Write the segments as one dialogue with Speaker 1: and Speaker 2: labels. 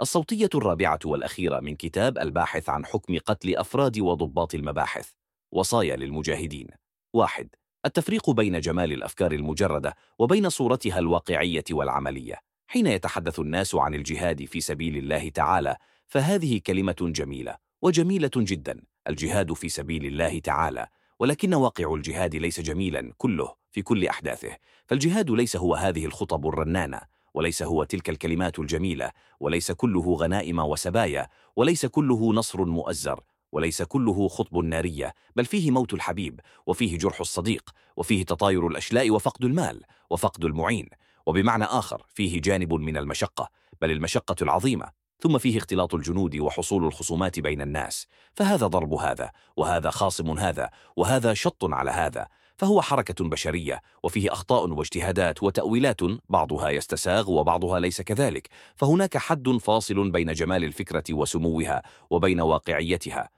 Speaker 1: الصوتية الرابعة والأخيرة من كتاب الباحث عن حكم قتل أفراد وضباط المباحث وصايا للمجاهدين. واحد التفريق بين جمال الأفكار المجردة وبين صورتها الواقعية والعملية. حين يتحدث الناس عن الجهاد في سبيل الله تعالى فهذه كلمة جميلة وجميلة جدا. الجهاد في سبيل الله تعالى ولكن واقع الجهاد ليس جميلا كله في كل أحداثه. فالجهاد ليس هو هذه الخطب الرنانة. وليس هو تلك الكلمات الجميلة وليس كله غنائم وسبايا وليس كله نصر مؤزر وليس كله خطب نارية بل فيه موت الحبيب وفيه جرح الصديق وفيه تطاير الأشلاء وفقد المال وفقد المعين وبمعنى آخر فيه جانب من المشقة بل المشقة العظيمة ثم فيه اختلاط الجنود وحصول الخصومات بين الناس. فهذا ضرب هذا وهذا خاصم هذا وهذا شط على هذا فهو حركة بشرية وفيه أخطاء واجتهادات وتأويلات بعضها يستساغ وبعضها ليس كذلك. فهناك حد فاصل بين جمال الفكرة وسموها وبين واقعيتها.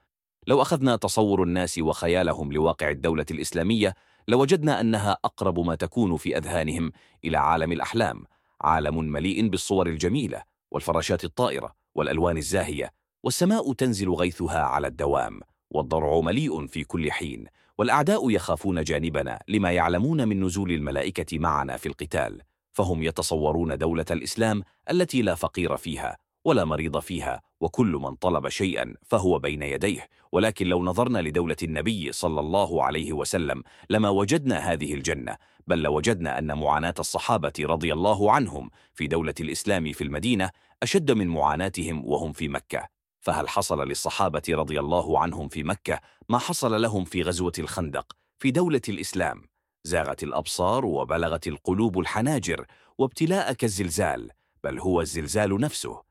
Speaker 1: لو أخذنا تصور الناس وخيالهم لواقع الدولة الإسلامية لوجدنا أنها أقرب ما تكون في أذهانهم إلى عالم الأحلام عالم مليء بالصور الجميلة والفراشات الطائرة والألوان الزاهية والسماء تنزل غيثها على الدوام والضرع مليء في كل حين والأعداء يخافون جانبنا لما يعلمون من نزول الملائكة معنا في القتال فهم يتصورون دولة الإسلام التي لا فقير فيها ولا مريض فيها وكل من طلب شيئا فهو بين يديه. ولكن لو نظرنا لدولة النبي صلى الله عليه وسلم لما وجدنا هذه الجنة بل لوجدنا أن معاناة الصحابة رضي الله عنهم في دولة الإسلام في المدينة أشد من معاناتهم وهم في مكة. فهل حصل للصحابة رضي الله عنهم في مكة ما حصل لهم في غزوة الخندق في دولة الإسلام؟ زاغت الأبصار وبلغت القلوب الحناجر وابتلاء كالزلزال بل هو الزلزال نفسه.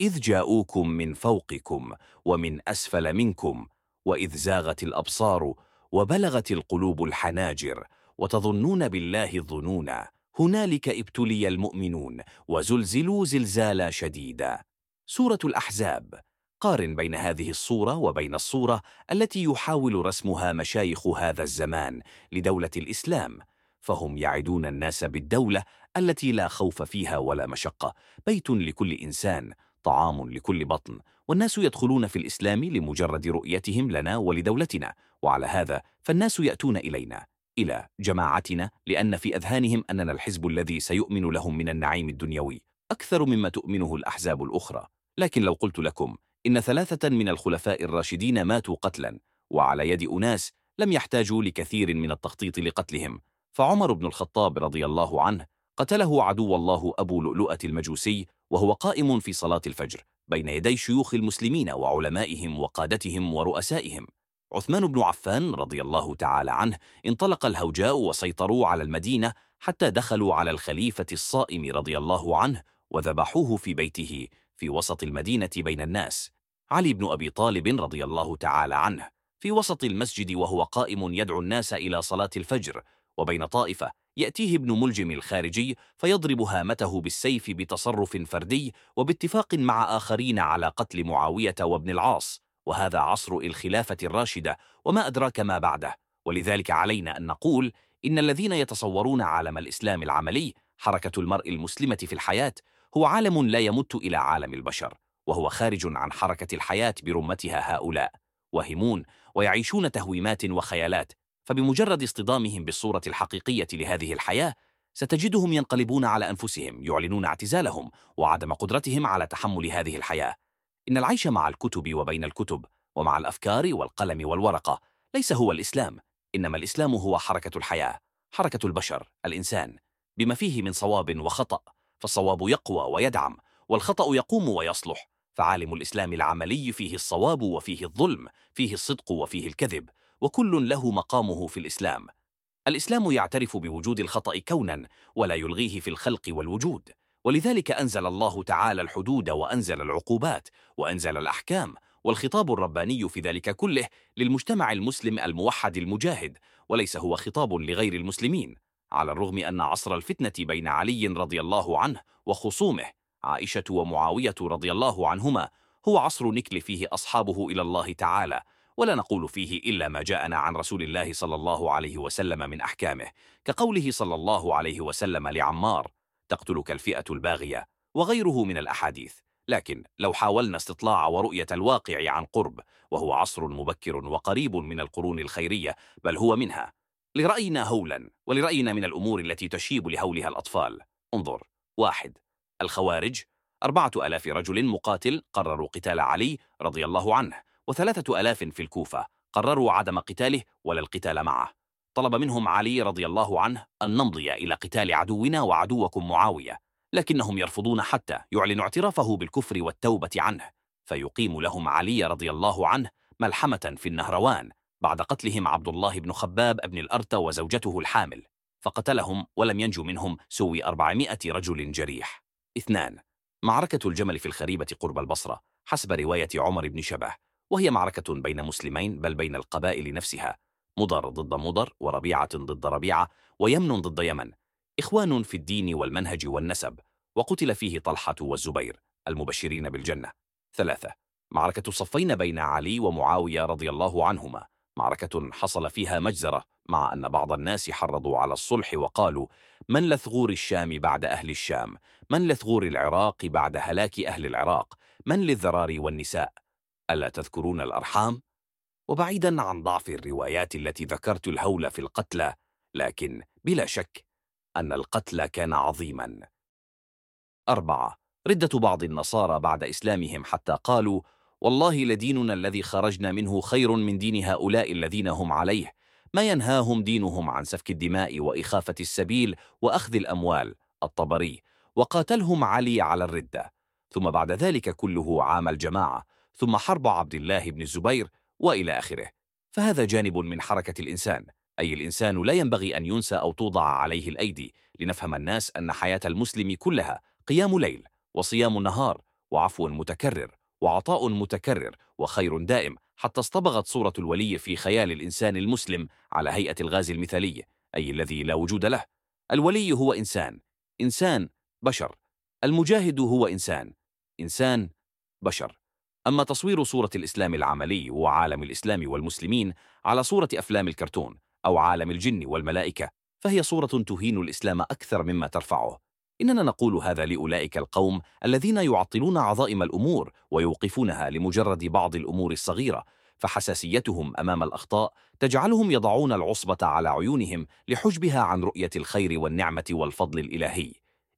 Speaker 1: إذ جاءوكم من فوقكم ومن أسفل منكم وإذ زاغت الأبصار وبلغت القلوب الحناجر وتظنون بالله الظنونا هنالك ابتلي المؤمنون وزلزلوا زلزالا شديدا. سورة الأحزاب قارن بين هذه الصورة وبين الصورة التي يحاول رسمها مشايخ هذا الزمان لدولة الإسلام فهم يعدون الناس بالدولة التي لا خوف فيها ولا مشقة. بيت لكل إنسان طعام لكل بطن والناس يدخلون في الإسلام لمجرد رؤيتهم لنا ولدولتنا. وعلى هذا فالناس يأتون إلينا إلى جماعتنا لأن في أذهانهم أننا الحزب الذي سيؤمن لهم من النعيم الدنيوي. أكثر مما تؤمنه الأحزاب الأخرى. لكن لو قلت لكم إن ثلاثة من الخلفاء الراشدين ماتوا قتلا وعلى يد أناس لم يحتاجوا لكثير من التخطيط لقتلهم. فعمر بن الخطاب رضي الله عنه قتله عدو الله أبو لؤلؤة المجوسي وهو قائم في صلاة الفجر بين يدي شيوخ المسلمين وعلمائهم وقادتهم ورؤسائهم. عثمان بن عفان رضي الله تعالى عنه انطلق الهوجاء وسيطروا على المدينة حتى دخلوا على الخليفة الصائم رضي الله عنه وذبحوه في بيته في وسط المدينة بين الناس. علي بن أبي طالب رضي الله تعالى عنه في وسط المسجد وهو قائم يدعو الناس إلى صلاة الفجر وبين طائفة يأتيه ابن ملجم الخارجي فيضرب هامته بالسيف بتصرف فردي وباتفاق مع آخرين على قتل معاوية وابن العاص وهذا عصر الخلافة الراشدة وما أدراك ما بعده ولذلك علينا أن نقول إن الذين يتصورون عالم الإسلام العملي حركة المرء المسلمة في الحياة هو عالم لا يمت إلى عالم البشر. وهو خارج عن حركة الحياة برمتها هؤلاء وهمون ويعيشون تهويمات وخيالات فبمجرد اصطدامهم بالصورة الحقيقية لهذه الحياة ستجدهم ينقلبون على أنفسهم يعلنون اعتزالهم وعدم قدرتهم على تحمل هذه الحياة. إن العيش مع الكتب وبين الكتب ومع الأفكار والقلم والورقة ليس هو الإسلام إنما الإسلام هو حركة الحياة حركة البشر الإنسان بما فيه من صواب وخطأ فالصواب يقوى ويدعم والخطأ يقوم ويصلح. فعالم الإسلام العملي فيه الصواب وفيه الظلم فيه الصدق وفيه الكذب وكل له مقامه في الإسلام. الإسلام يعترف بوجود الخطأ كونا ولا يلغيه في الخلق والوجود. ولذلك أنزل الله تعالى الحدود وأنزل العقوبات وأنزل الأحكام والخطاب الرباني في ذلك كله للمجتمع المسلم الموحد المجاهد وليس هو خطاب لغير المسلمين على الرغم أن عصر الفتنة بين علي رضي الله عنه وخصومه عائشة ومعاوية رضي الله عنهما هو عصر نكل فيه أصحابه إلى الله تعالى ولا نقول فيه إلا ما جاءنا عن رسول الله صلى الله عليه وسلم من أحكامه كقوله صلى الله عليه وسلم لعمار تقتلك الفئة الباغية وغيره من الأحاديث لكن لو حاولنا استطلاع ورؤية الواقع عن قرب وهو عصر مبكر وقريب من القرون الخيرية بل هو منها. لرأينا هولا ولرأينا من الأمور التي تشيب لهولها الأطفال. انظر واحد الخوارج أربعة ألاف رجل مقاتل قرروا قتال علي رضي الله عنه وثلاثة ألاف في الكوفة قرروا عدم قتاله ولا القتال معه. طلب منهم علي رضي الله عنه أن نمضي إلى قتال عدونا وعدوكم معاوية لكنهم يرفضون حتى يعلن اعترافه بالكفر والتوبة عنه فيقيم لهم علي رضي الله عنه ملحمة في النهروان بعد قتلهم عبد الله بن خباب بن الأرت وزوجته الحامل فقتلهم ولم ينجو منهم سوي أربعمائة رجل جريح. اثنان معركة الجمل في الخريبة قرب البصرة حسب رواية عمر بن شبه وهي معركة بين مسلمين بل بين القبائل نفسها مضر ضد مضر وربيعة ضد ربيعة ويمن ضد يمن إخوان في الدين والمنهج والنسب وقتل فيه طلحة والزبير المبشرين بالجنة. ثلاثة معركة صفين بين علي ومعاوية رضي الله عنهما معركة حصل فيها مجزرة مع أن بعض الناس حرضوا على الصلح وقالوا من لثغور الشام بعد أهل الشام؟ من لثغور العراق بعد هلاك أهل العراق؟ من للذرار والنساء؟ ألا تذكرون الأرحام؟ وبعيدا عن ضعف الروايات التي ذكرت الهول في القتلى لكن بلا شك أن القتل كان عظيما. أربعة ردة بعض النصارى بعد إسلامهم حتى قالوا والله لديننا الذي خرجنا منه خير من دين هؤلاء الذين هم عليه ما ينهاهم دينهم عن سفك الدماء وإخافة السبيل وأخذ الأموال الطبري وقاتلهم علي على الردة. ثم بعد ذلك كله عام الجماعة ثم حرب عبد الله بن الزبير وإلى آخره. فهذا جانب من حركة الإنسان أي الإنسان لا ينبغي أن ينسى أو توضع عليه الأيدي لنفهم الناس أن حياة المسلم كلها قيام ليل وصيام نهار وعفو متكرر. وعطاء متكرر وخير دائم حتى اصطبغت صورة الولي في خيال الإنسان المسلم على هيئة الغاز المثالي أي الذي لا وجود له. الولي هو إنسان إنسان بشر. المجاهد هو إنسان إنسان بشر. أما تصوير صورة الإسلام العملي وعالم الإسلام والمسلمين على صورة أفلام الكرتون أو عالم الجن والملائكة فهي صورة تهين الإسلام أكثر مما ترفعه. إننا نقول هذا لأولئك القوم الذين يعطلون عظائم الأمور ويوقفونها لمجرد بعض الأمور الصغيرة فحساسيتهم أمام الأخطاء تجعلهم يضعون العصبة على عيونهم لحجبها عن رؤية الخير والنعمة والفضل الإلهي.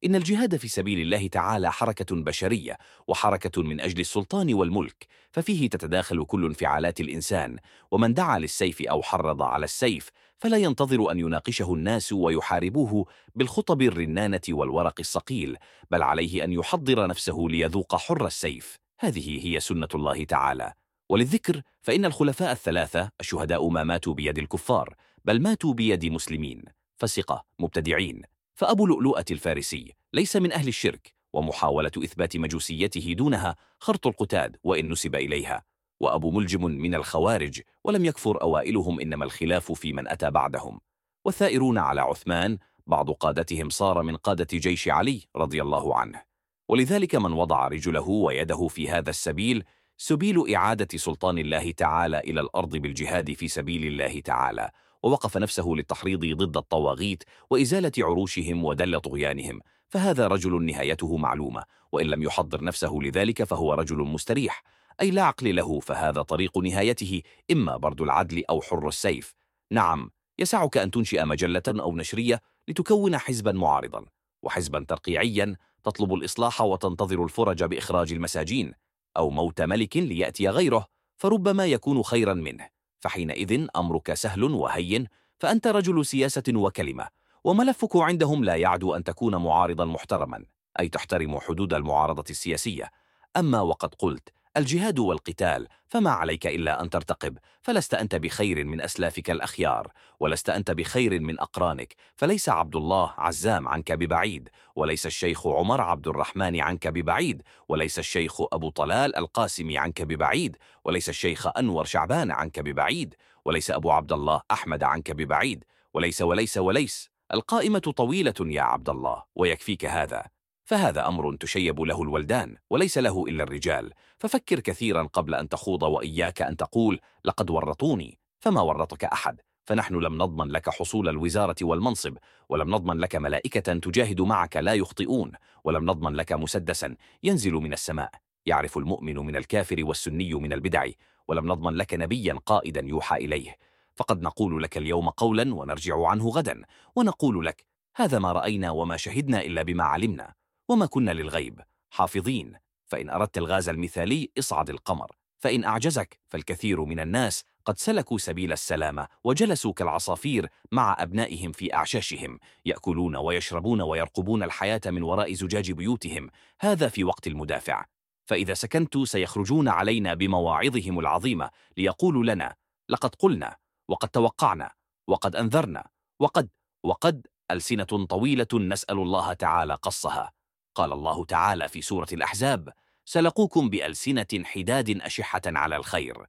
Speaker 1: إن الجهاد في سبيل الله تعالى حركة بشرية وحركة من أجل السلطان والملك ففيه تتداخل كل انفعالات الإنسان ومن دعا للسيف أو حرض على السيف فلا ينتظر أن يناقشه الناس ويحاربوه بالخطب الرنانة والورق الصقيل بل عليه أن يحضر نفسه ليذوق حر السيف. هذه هي سنة الله تعالى. وللذكر فإن الخلفاء الثلاثة الشهداء ما ماتوا بيد الكفار بل ماتوا بيد مسلمين. فسقة مبتدعين. فأبو لؤلؤة الفارسي ليس من أهل الشرك ومحاولة إثبات مجوسيته دونها خرط القتاد وإن نسب إليها. وأبو ملجم من الخوارج ولم يكفر أوائلهم إنما الخلاف في من أتى بعدهم. والثائرون على عثمان بعض قادتهم صار من قادة جيش علي رضي الله عنه. ولذلك من وضع رجله ويده في هذا السبيل سبيل إعادة سلطان الله تعالى إلى الأرض بالجهاد في سبيل الله تعالى. ووقف نفسه للتحريض ضد الطواغيت وإزالة عروشهم ودل طغيانهم. فهذا رجل نهايته معلومة وإن لم يحضر نفسه لذلك فهو رجل مستريح. أي لا عقل له فهذا طريق نهايته إما برد العدل أو حر السيف. نعم يسعك أن تنشئ مجلة أو نشرية لتكون حزبا معارضا وحزبا ترقيعيا تطلب الإصلاح وتنتظر الفرج بإخراج المساجين أو موت ملك ليأتي غيره فربما يكون خيرا منه. فحينئذ أمرك سهل وهين فأنت رجل سياسة وكلمة وملفك عندهم لا يعدو أن تكون معارضا محترما أي تحترم حدود المعارضة السياسية. أما وقد قلت الجهاد والقتال فما عليك إلا أن ترتقب فلست أنت بخير من أسلافك الأخيار ولست أنت بخير من أقرانك فليس عبد الله عزام عنك ببعيد وليس الشيخ عمر عبد الرحمن عنك ببعيد وليس الشيخ أبو طلال القاسمي عنك ببعيد وليس الشيخ أنور شعبان عنك ببعيد وليس أبو عبد الله أحمد عنك ببعيد وليس وليس وليس القائمة طويلة يا عبد الله ويكفيك هذا. فهذا أمر تشيب له الولدان وليس له إلا الرجال. ففكر كثيرا قبل أن تخوض وإياك أن تقول لقد ورطوني. فما ورطك أحد؟ فنحن لم نضمن لك حصول الوزارة والمنصب ولم نضمن لك ملائكة تجاهد معك لا يخطئون ولم نضمن لك مسدسا ينزل من السماء يعرف المؤمن من الكافر والسني من البدع ولم نضمن لك نبيا قائدا يوحى إليه. فقد نقول لك اليوم قولا ونرجع عنه غدا ونقول لك هذا ما رأينا وما شهدنا إلا بما علمنا. وما كنا للغيب. حافظين. فإن أردت الغاز المثالي اصعد القمر. فإن أعجزك فالكثير من الناس قد سلكوا سبيل السلامة وجلسوا كالعصافير مع أبنائهم في أعشاشهم يأكلون ويشربون ويرقبون الحياة من وراء زجاج بيوتهم. هذا في وقت المدافع. فإذا سكنت سيخرجون علينا بمواعظهم العظيمة ليقولوا لنا لقد قلنا وقد توقعنا وقد أنذرنا وقد وقد ألسنة طويلة نسأل الله تعالى قصها. قال الله تعالى في سورة الأحزاب سلقوكم بألسنة حداد أشحة على الخير.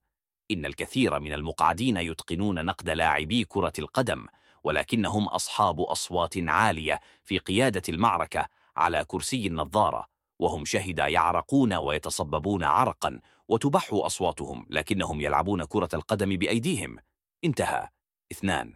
Speaker 1: إن الكثير من المقعدين يتقنون نقد لاعبي كرة القدم ولكنهم أصحاب أصوات عالية في قيادة المعركة على كرسي النظارة وهم شهدا يعرقون ويتصببون عرقا وتبح أصواتهم لكنهم يلعبون كرة القدم بأيديهم. انتهى. اثنان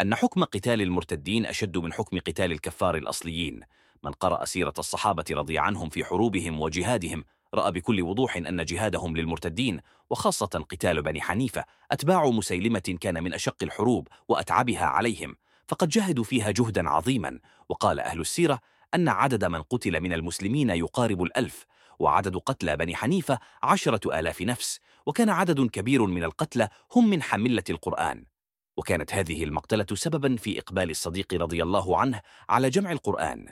Speaker 1: أن حكم قتال المرتدين أشد من حكم قتال الكفار الأصليين. من قرأ سيرة الصحابة رضي عنهم في حروبهم وجهادهم رأى بكل وضوح أن جهادهم للمرتدين وخاصة قتال بني حنيفة أتباع مسيلمة كان من أشق الحروب وأتعبها عليهم فقد جاهدوا فيها جهدا عظيما. وقال أهل السيرة أن عدد من قتل من المسلمين يقارب الألف وعدد قتلى بني حنيفة عشرة آلاف نفس وكان عدد كبير من القتلى هم من حملة القرآن. وكانت هذه المقتلة سببا في إقبال الصديق رضي الله عنه على جمع القرآن.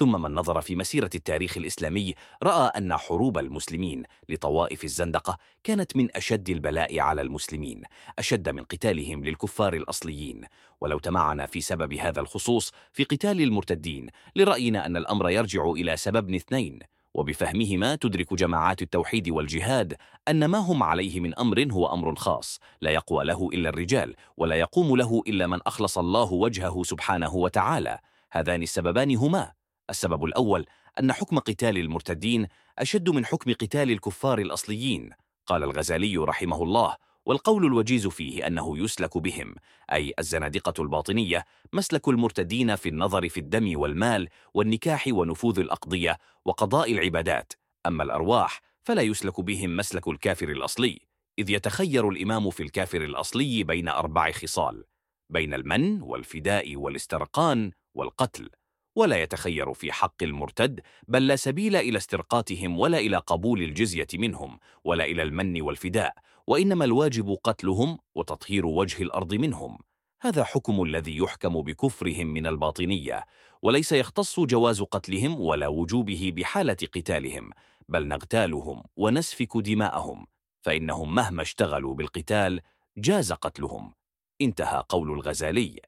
Speaker 1: ثم من نظر في مسيرة التاريخ الإسلامي رأى أن حروب المسلمين لطوائف الزندقة كانت من أشد البلاء على المسلمين أشد من قتالهم للكفار الأصليين. ولو تمعنا في سبب هذا الخصوص في قتال المرتدين لرأينا أن الأمر يرجع إلى سبب اثنين وبفهمهما تدرك جماعات التوحيد والجهاد أن ما هم عليه من أمر هو أمر خاص لا يقوى له إلا الرجال ولا يقوم له إلا من أخلص الله وجهه سبحانه وتعالى. هذان السببان هما السبب الأول أن حكم قتال المرتدين أشد من حكم قتال الكفار الأصليين قال الغزالي رحمه الله والقول الوجيز فيه أنه يسلك بهم أي الزنادقة الباطنية مسلك المرتدين في النظر في الدم والمال والنكاح ونفوذ الأقضية وقضاء العبادات أما الأرواح فلا يسلك بهم مسلك الكافر الأصلي إذ يتخير الإمام في الكافر الأصلي بين أربع خصال بين المن والفداء والاسترقان والقتل. ولا يتخير في حق المرتد بل لا سبيل إلى استرقاتهم ولا إلى قبول الجزية منهم ولا إلى المن والفداء وإنما الواجب قتلهم وتطهير وجه الأرض منهم. هذا حكم الذي يحكم بكفرهم من الباطنية وليس يختص جواز قتلهم ولا وجوبه بحالة قتالهم بل نغتالهم ونسفك دماءهم فإنهم مهما اشتغلوا بالقتال جاز قتلهم. انتهى قول الغزالي.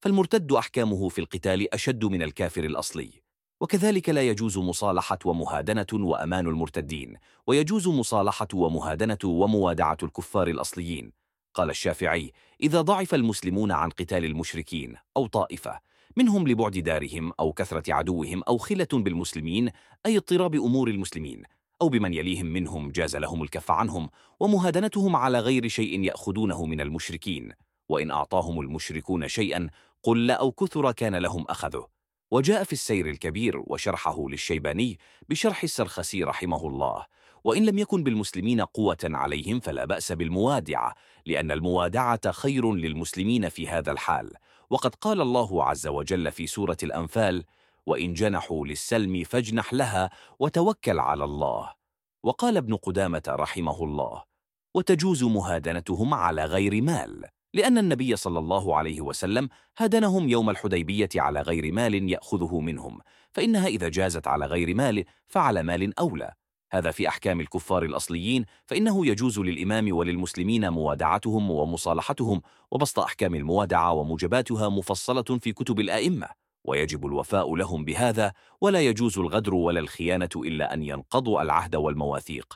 Speaker 1: فالمرتد أحكامه في القتال أشد من الكافر الأصلي. وكذلك لا يجوز مصالحة ومهادنة وأمان المرتدين ويجوز مصالحة ومهادنة وموادعة الكفار الأصليين. قال الشافعي إذا ضعف المسلمون عن قتال المشركين أو طائفة منهم لبعد دارهم أو كثرة عدوهم أو خلة بالمسلمين أي اضطراب أمور المسلمين أو بمن يليهم منهم جاز لهم الكف عنهم ومهادنتهم على غير شيء يأخذونه من المشركين. وإن أعطاهم المشركون شيئا قل أو كثر كان لهم أخذه. وجاء في السير الكبير وشرحه للشيباني بشرح السرخسي رحمه الله وإن لم يكن بالمسلمين قوة عليهم فلا بأس بالموادعة لأن الموادعة خير للمسلمين في هذا الحال. وقد قال الله عز وجل في سورة الأنفال وإن جنحوا للسلم فاجنح لها وتوكل على الله وقال ابن قدامة رحمه الله وتجوز مهادنتهم على غير مال لأن النبي صلى الله عليه وسلم هدنهم يوم الحديبية على غير مال يأخذه منهم فإنها إذا جازت على غير مال فعلى مال أولى. هذا في أحكام الكفار الأصليين فإنه يجوز للإمام وللمسلمين موادعتهم ومصالحتهم وبسط أحكام الموادعة وموجباتها مفصلة في كتب الآئمة ويجب الوفاء لهم بهذا ولا يجوز الغدر ولا الخيانة إلا أن ينقضوا العهد والمواثيق.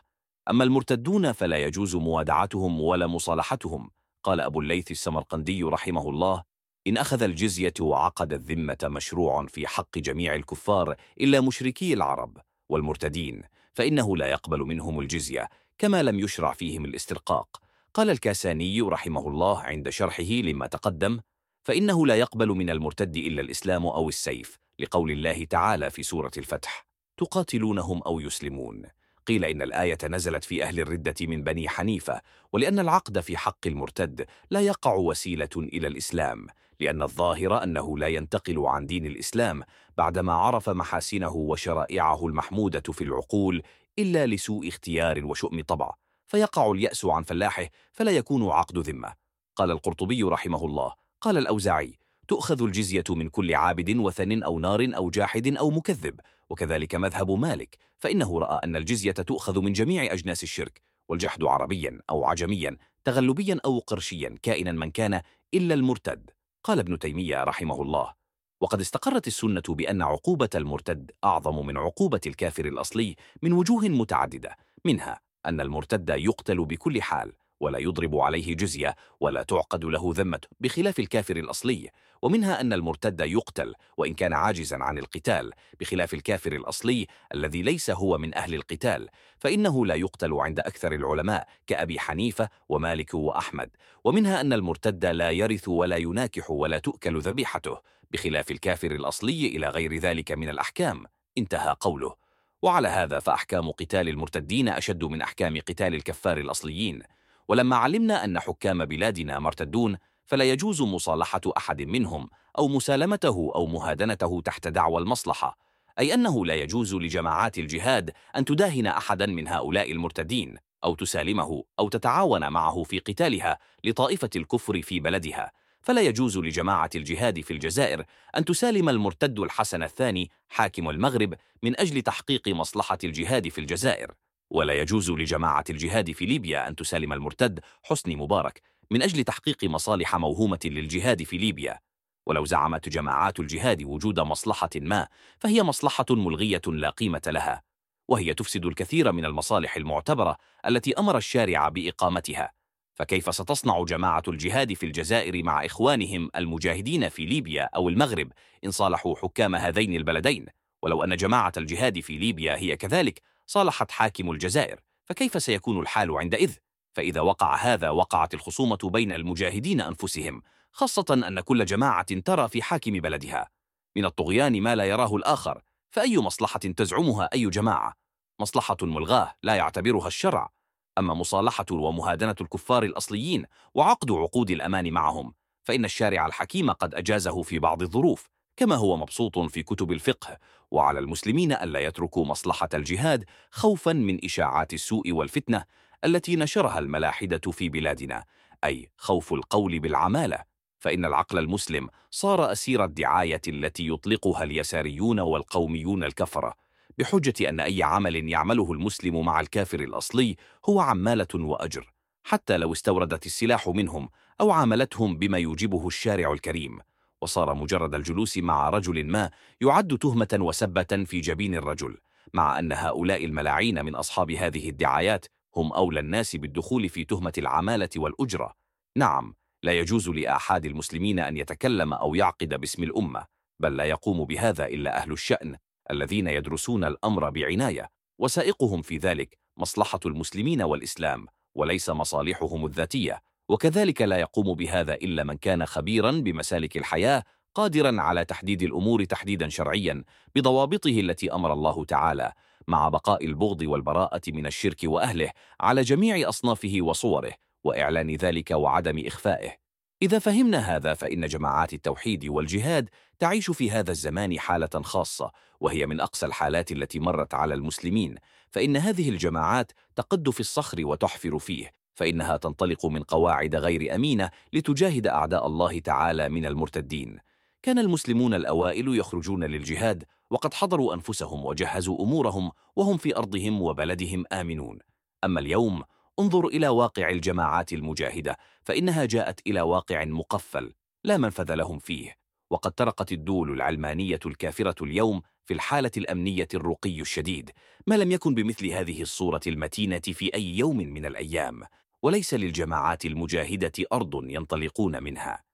Speaker 1: أما المرتدون فلا يجوز موادعتهم ولا مصالحتهم. قال أبو الليث السمرقندي رحمه الله إن أخذ الجزية وعقد الذمة مشروع في حق جميع الكفار إلا مشركي العرب والمرتدين فإنه لا يقبل منهم الجزية كما لم يشرع فيهم الاسترقاق. قال الكاساني رحمه الله عند شرحه لما تقدم فإنه لا يقبل من المرتد إلا الإسلام أو السيف لقول الله تعالى في سورة الفتح تقاتلونهم أو يسلمون قيل إن الآية نزلت في أهل الردة من بني حنيفة ولأن العقد في حق المرتد لا يقع وسيلة إلى الإسلام لأن الظاهر أنه لا ينتقل عن دين الإسلام بعدما عرف محاسنه وشرائعه المحمودة في العقول إلا لسوء اختيار وشؤم طبع فيقع اليأس عن فلاحه فلا يكون عقد ذمة. قال القرطبي رحمه الله قال الأوزاعي تؤخذ الجزية من كل عابد وثن أو نار أو جاحد أو مكذب وكذلك مذهب مالك فإنه رأى أن الجزية تؤخذ من جميع أجناس الشرك والجحد عربيا أو عجميا تغلبيا أو قرشيا كائنا من كان إلا المرتد. قال ابن تيمية رحمه الله وقد استقرت السنة بأن عقوبة المرتد أعظم من عقوبة الكافر الأصلي من وجوه متعددة منها أن المرتد يقتل بكل حال ولا يضرب عليه جزية ولا تعقد له ذمة بخلاف الكافر الأصلي. ومنها أن المرتد يقتل وإن كان عاجزا عن القتال بخلاف الكافر الأصلي الذي ليس هو من أهل القتال فإنه لا يقتل عند أكثر العلماء كأبي حنيفة ومالك وأحمد. ومنها أن المرتد لا يرث ولا يناكح ولا تؤكل ذبيحته بخلاف الكافر الأصلي إلى غير ذلك من الأحكام. انتهى قوله. وعلى هذا فأحكام قتال المرتدين أشد من أحكام قتال الكفار الأصليين. ولما علمنا أن حكام بلادنا مرتدون فلا يجوز مصالحة أحد منهم أو مسالمته أو مهادنته تحت دعوى المصلحة أي أنه لا يجوز لجماعات الجهاد أن تداهن أحدا من هؤلاء المرتدين أو تسالمه أو تتعاون معه في قتالها لطائفة الكفر في بلدها. فلا يجوز لجماعة الجهاد في الجزائر أن تسالم المرتد الحسن الثاني حاكم المغرب من أجل تحقيق مصلحة الجهاد في الجزائر. ولا يجوز لجماعة الجهاد في ليبيا أن تسالم المرتد حسني مبارك من أجل تحقيق مصالح موهومة للجهاد في ليبيا. ولو زعمت جماعات الجهاد وجود مصلحة ما فهي مصلحة ملغية لا قيمة لها وهي تفسد الكثير من المصالح المعتبرة التي أمر الشارع بإقامتها. فكيف ستصنع جماعة الجهاد في الجزائر مع إخوانهم المجاهدين في ليبيا أو المغرب إن صالحوا حكام هذين البلدين؟ ولو أن جماعة الجهاد في ليبيا هي كذلك صالحت حاكم الجزائر فكيف سيكون الحال عندئذ؟ فإذا وقع هذا وقعت الخصومة بين المجاهدين أنفسهم خاصة أن كل جماعة ترى في حاكم بلدها. من الطغيان ما لا يراه الآخر فأي مصلحة تزعمها أي جماعة؟ مصلحة ملغاة لا يعتبرها الشرع. أما مصالحة ومهادنة الكفار الأصليين وعقد عقود الأمان معهم فإن الشارع الحكيم قد أجازه في بعض الظروف كما هو مبسوط في كتب الفقه. وعلى المسلمين ألا يتركوا مصلحة الجهاد خوفا من إشاعات السوء والفتنة التي نشرها الملاحدة في بلادنا أي خوف القول بالعمالة فإن العقل المسلم صار أسير الدعاية التي يطلقها اليساريون والقوميون الكفرة بحجة أن أي عمل يعمله المسلم مع الكافر الأصلي هو عمالة وأجر حتى لو استوردت السلاح منهم أو عاملتهم بما يوجبه الشارع الكريم وصار مجرد الجلوس مع رجل ما يعد تهمة وسبة في جبين الرجل مع أن هؤلاء الملاعين من أصحاب هذه الدعايات هم أولى الناس بالدخول في تهمة العمالة والأجرة. نعم لا يجوز لآحاد المسلمين أن يتكلم أو يعقد باسم الأمة بل لا يقوم بهذا إلا أهل الشأن الذين يدرسون الأمر بعناية. وسائقهم في ذلك مصلحة المسلمين والإسلام وليس مصالحهم الذاتية. وكذلك لا يقوم بهذا إلا من كان خبيرا بمسالك الحياة قادرا على تحديد الأمور تحديدا شرعيا بضوابطه التي أمر الله تعالى. مع بقاء البغض والبراءة من الشرك وأهله على جميع أصنافه وصوره وإعلان ذلك وعدم إخفائه. إذا فهمنا هذا فإن جماعات التوحيد والجهاد تعيش في هذا الزمان حالة خاصة وهي من أقصى الحالات التي مرت على المسلمين. فإن هذه الجماعات تقد في الصخر وتحفر فيه فإنها تنطلق من قواعد غير أمينة لتجاهد أعداء الله تعالى من المرتدين. كان المسلمون الأوائل يخرجون للجهاد وقد حضروا أنفسهم وجهزوا أمورهم وهم في أرضهم وبلدهم آمنون. أما اليوم انظر إلى واقع الجماعات المجاهدة فإنها جاءت إلى واقع مقفل لا منفذ لهم فيه. وقد ترقت الدول العلمانية الكافرة اليوم في الحالة الأمنية الرقي الشديد ما لم يكن بمثل هذه الصورة المتينة في أي يوم من الأيام. وليس للجماعات المجاهدة أرض ينطلقون منها.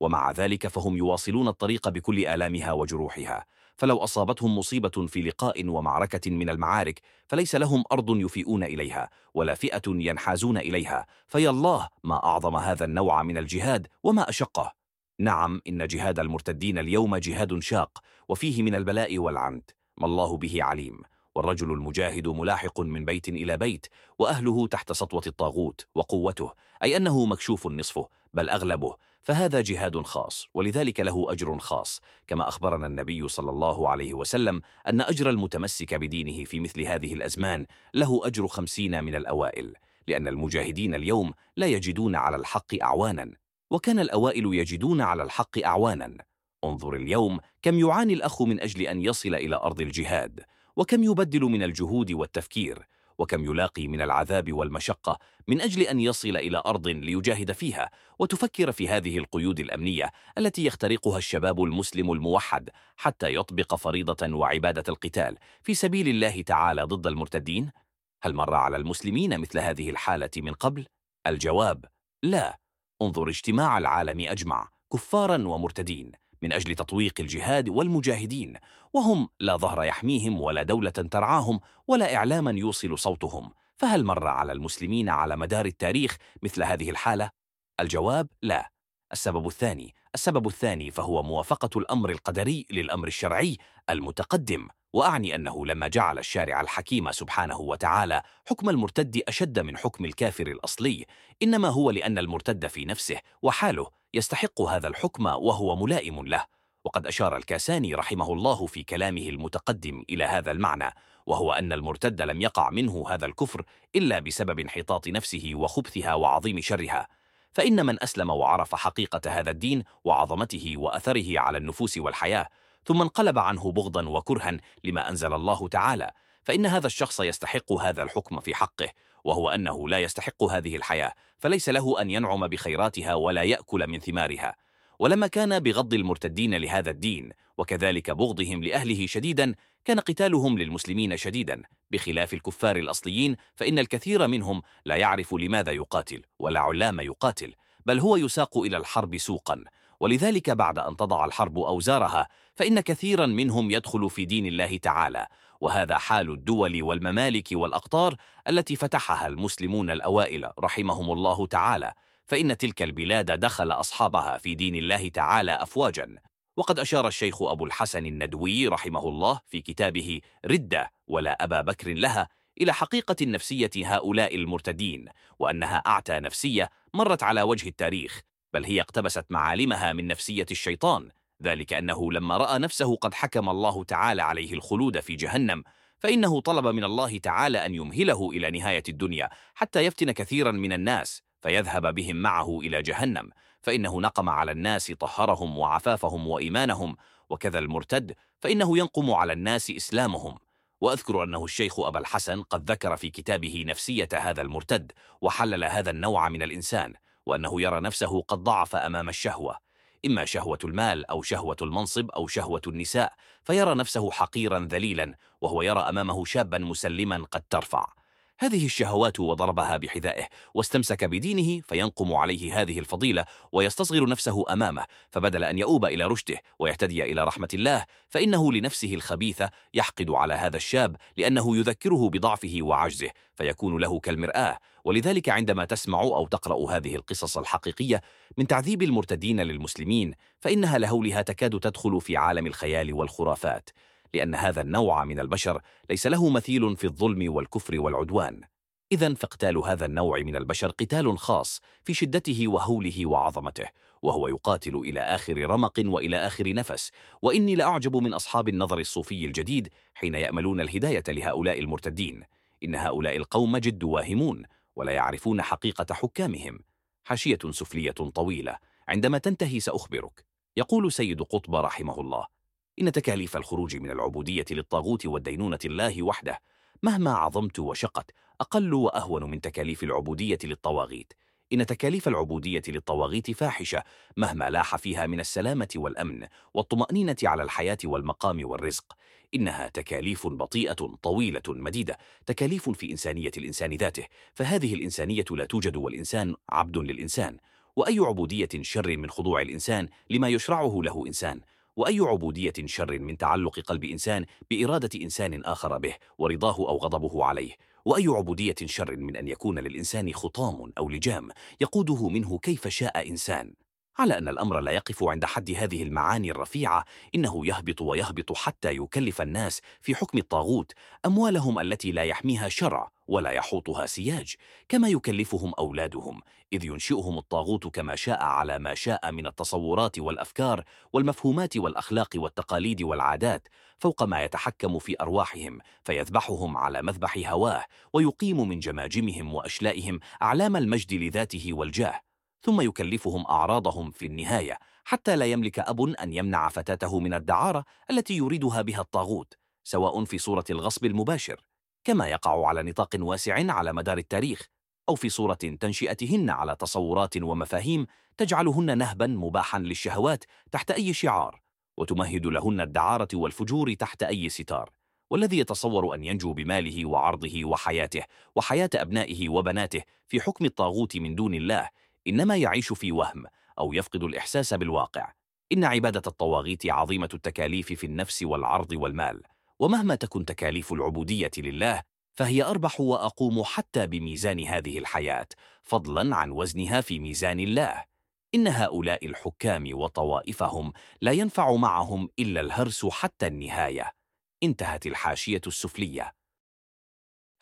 Speaker 1: ومع ذلك فهم يواصلون الطريق بكل آلامها وجروحها. فلو أصابتهم مصيبة في لقاء ومعركة من المعارك فليس لهم أرض يفيئون إليها ولا فئة ينحازون إليها. في الله ما أعظم هذا النوع من الجهاد وما أشقه. نعم إن جهاد المرتدين اليوم جهاد شاق وفيه من البلاء والعنت. ما الله به عليم. والرجل المجاهد ملاحق من بيت إلى بيت وأهله تحت سطوة الطاغوت وقوته أي أنه مكشوف نصفه بل أغلبه. فهذا جهاد خاص ولذلك له أجر خاص كما أخبرنا النبي صلى الله عليه وسلم أن أجر المتمسك بدينه في مثل هذه الأزمان له أجر خمسين من الأوائل لأن المجاهدين اليوم لا يجدون على الحق أعوانا وكان الأوائل يجدون على الحق أعوانا. انظر اليوم كم يعاني الأخ من أجل أن يصل إلى أرض الجهاد وكم يبدل من الجهود والتفكير وكم يلاقي من العذاب والمشقة من أجل أن يصل إلى أرض ليجاهد فيها وتفكر في هذه القيود الأمنية التي يخترقها الشباب المسلم الموحد حتى يطبق فريضة وعبادة القتال في سبيل الله تعالى ضد المرتدين؟ هل مر على المسلمين مثل هذه الحالة من قبل؟ الجواب لا انظر اجتماع العالم أجمع كفارا ومرتدين من أجل تطويق الجهاد والمجاهدين وهم لا ظهر يحميهم ولا دولة ترعاهم ولا إعلاما يوصل صوتهم فهل مر على المسلمين على مدار التاريخ مثل هذه الحالة؟ الجواب لا السبب الثاني السبب الثاني فهو موافقة الأمر القدري للأمر الشرعي المتقدم وأعني أنه لما جعل الشارع الحكيم سبحانه وتعالى حكم المرتد أشد من حكم الكافر الأصلي إنما هو لأن المرتد في نفسه وحاله يستحق هذا الحكم وهو ملائم له. وقد أشار الكاساني رحمه الله في كلامه المتقدم إلى هذا المعنى وهو أن المرتد لم يقع منه هذا الكفر إلا بسبب انحطاط نفسه وخبثها وعظيم شرها. فإن من أسلم وعرف حقيقة هذا الدين وعظمته وأثره على النفوس والحياة ثم انقلب عنه بغضا وكرها لما أنزل الله تعالى فإن هذا الشخص يستحق هذا الحكم في حقه وهو أنه لا يستحق هذه الحياة فليس له أن ينعم بخيراتها ولا يأكل من ثمارها. ولما كان بغض المرتدين لهذا الدين وكذلك بغضهم لأهله شديدا كان قتالهم للمسلمين شديدا. بخلاف الكفار الأصليين فإن الكثير منهم لا يعرف لماذا يقاتل ولا علام يقاتل بل هو يساق إلى الحرب سوقا. ولذلك بعد أن تضع الحرب أوزارها فإن كثيرا منهم يدخل في دين الله تعالى. وهذا حال الدول والممالك والأقطار التي فتحها المسلمون الأوائل رحمهم الله تعالى. فإن تلك البلاد دخل أصحابها في دين الله تعالى أفواجا. وقد أشار الشيخ أبو الحسن الندوي رحمه الله في كتابه ردة ولا أبا بكر لها إلى حقيقة النفسية هؤلاء المرتدين وأنها أعتى نفسية مرت على وجه التاريخ بل هي اقتبست معالمها من نفسية الشيطان ذلك أنه لما رأى نفسه قد حكم الله تعالى عليه الخلود في جهنم فإنه طلب من الله تعالى أن يمهله إلى نهاية الدنيا حتى يفتن كثيرا من الناس فيذهب بهم معه إلى جهنم. فإنه نقم على الناس طهرهم وعفافهم وإيمانهم وكذا المرتد فإنه ينقم على الناس إسلامهم. وأذكر أنه الشيخ أبا الحسن قد ذكر في كتابه نفسية هذا المرتد وحلل هذا النوع من الإنسان وأنه يرى نفسه قد ضعف أمام الشهوة. إما شهوة المال أو شهوة المنصب أو شهوة النساء فيرى نفسه حقيرا ذليلا وهو يرى أمامه شابا مسلما قد ترفع. هذه الشهوات وضربها بحذائه واستمسك بدينه فينقم عليه هذه الفضيلة ويستصغر نفسه أمامه فبدل أن يؤوب إلى رشده ويهتدي إلى رحمة الله فإنه لنفسه الخبيثة يحقد على هذا الشاب لأنه يذكره بضعفه وعجزه فيكون له كالمرآة. ولذلك عندما تسمع أو تقرأ هذه القصص الحقيقية من تعذيب المرتدين للمسلمين فإنها لهولها تكاد تدخل في عالم الخيال والخرافات. لأن هذا النوع من البشر ليس له مثيل في الظلم والكفر والعدوان. إذا فاقتال هذا النوع من البشر قتال خاص في شدته وهوله وعظمته وهو يقاتل إلى آخر رمق وإلى آخر نفس. وإني لأعجب من أصحاب النظر الصوفي الجديد حين يأملون الهداية لهؤلاء المرتدين. إن هؤلاء القوم جد واهمون ولا يعرفون حقيقة حكامهم. حاشية سفلية طويلة عندما تنتهي سأخبرك. يقول سيد قطب رحمه الله إن تكاليف الخروج من العبودية للطاغوت والدينونة الله وحده مهما عظمت وشقت أقل وأهون من تكاليف العبودية للطواغيت. إن تكاليف العبودية للطواغيت فاحشة مهما لاح فيها من السلامة والأمن والطمأنينة على الحياة والمقام والرزق. إنها تكاليف بطيئة طويلة مديدة تكاليف في إنسانية الإنسان ذاته فهذه الإنسانية لا توجد والإنسان عبد للإنسان. وأي عبودية شر من خضوع الإنسان لما يشرعه له إنسان؟ وأي عبودية شر من تعلق قلب إنسان بإرادة إنسان آخر به ورضاه أو غضبه عليه. وأي عبودية شر من أن يكون للإنسان خطام أو لجام يقوده منه كيف شاء إنسان. على أن الأمر لا يقف عند حد هذه المعاني الرفيعة إنه يهبط ويهبط حتى يكلف الناس في حكم الطاغوت أموالهم التي لا يحميها شرع ولا يحوطها سياج كما يكلفهم أولادهم إذ ينشئهم الطاغوت كما شاء على ما شاء من التصورات والأفكار والمفهومات والأخلاق والتقاليد والعادات فوق ما يتحكم في أرواحهم فيذبحهم على مذبح هواه ويقيم من جماجمهم وأشلائهم أعلام المجد لذاته والجاه. ثم يكلفهم أعراضهم في النهاية حتى لا يملك أب أن يمنع فتاته من الدعارة التي يريدها بها الطاغوت سواء في صورة الغصب المباشر كما يقع على نطاق واسع على مدار التاريخ أو في صورة تنشئتهن على تصورات ومفاهيم تجعلهن نهبا مباحا للشهوات تحت أي شعار وتمهد لهن الدعارة والفجور تحت أي ستار والذي يتصور أن ينجو بماله وعرضه وحياته وحياة أبنائه وبناته في حكم الطاغوت من دون الله إنما يعيش في وهم أو يفقد الإحساس بالواقع. إن عبادة الطواغيت عظيمة التكاليف في النفس والعرض والمال. ومهما تكن تكاليف العبودية لله فهي أربح وأقوم حتى بميزان هذه الحياة فضلا عن وزنها في ميزان الله. إن هؤلاء الحكام وطوائفهم لا ينفع معهم إلا الهرس حتى النهاية. انتهت الحاشية السفلية.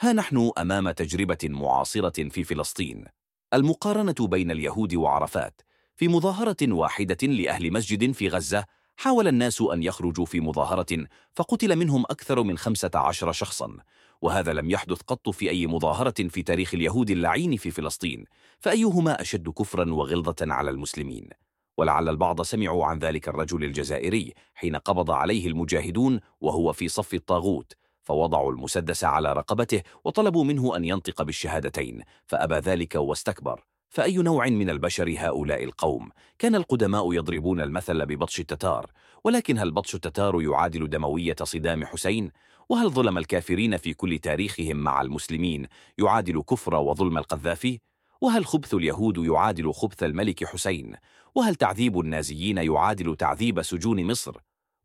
Speaker 1: ها نحن أمام تجربة معاصرة في فلسطين. المقارنة بين اليهود وعرفات. في مظاهرة واحدة لأهل مسجد في غزة حاول الناس أن يخرجوا في مظاهرة فقتل منهم أكثر من خمسة عشر شخصا. وهذا لم يحدث قط في أي مظاهرة في تاريخ اليهود اللعين في فلسطين. فأيهما أشد كفرا وغلظة على المسلمين؟ ولعل البعض سمعوا عن ذلك الرجل الجزائري حين قبض عليه المجاهدون وهو في صف الطاغوت. فوضعوا المسدس على رقبته وطلبوا منه أن ينطق بالشهادتين فأبى ذلك واستكبر فأي نوع من البشر هؤلاء القوم؟ كان القدماء يضربون المثل ببطش التتار ولكن هل بطش التتار يعادل دموية صدام حسين؟ وهل ظلم الكافرين في كل تاريخهم مع المسلمين يعادل كفر وظلم القذافي؟ وهل خبث اليهود يعادل خبث الملك حسين؟ وهل تعذيب النازيين يعادل تعذيب سجون مصر؟